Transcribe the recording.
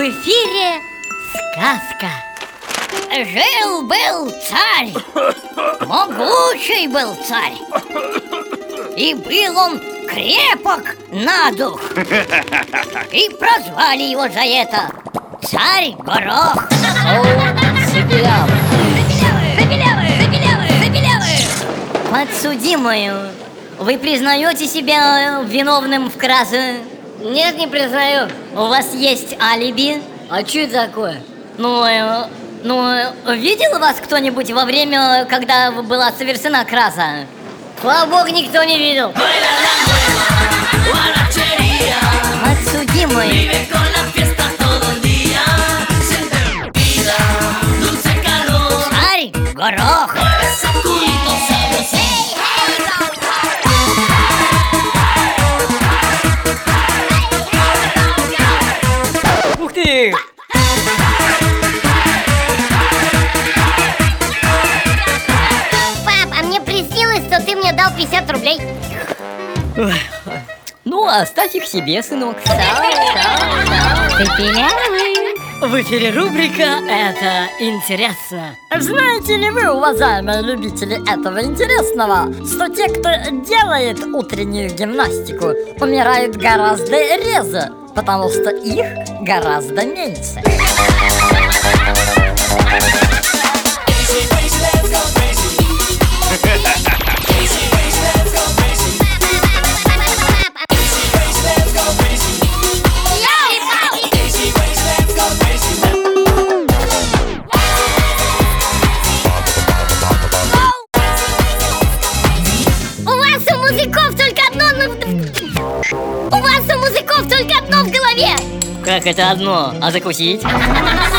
В эфире сказка. Жил-был царь. Могучий был царь. И был он крепок на дух. И прозвали его за это Царь Горох. Подсудимую, вы признаете себя виновным в краже? Нет, не признаю. У вас есть алиби? А что это такое? Ну, э, ну, видел вас кто-нибудь во время, когда была совершена кража? Слава богу, никто не видел. Подсудимый, царь Горох. Ты! Пап, а мне приснилось, что ты мне дал 50 рублей. Ну, оставь их себе, сынок. Ты пилявый. В эфире рубрика «Это интересно». Знаете ли вы, уважаемые любители этого интересного, что те, кто делает утреннюю гимнастику, умирают гораздо реже, потому что их гораздо меньше. У вас у музыков только одно... Как это одно? А закусить?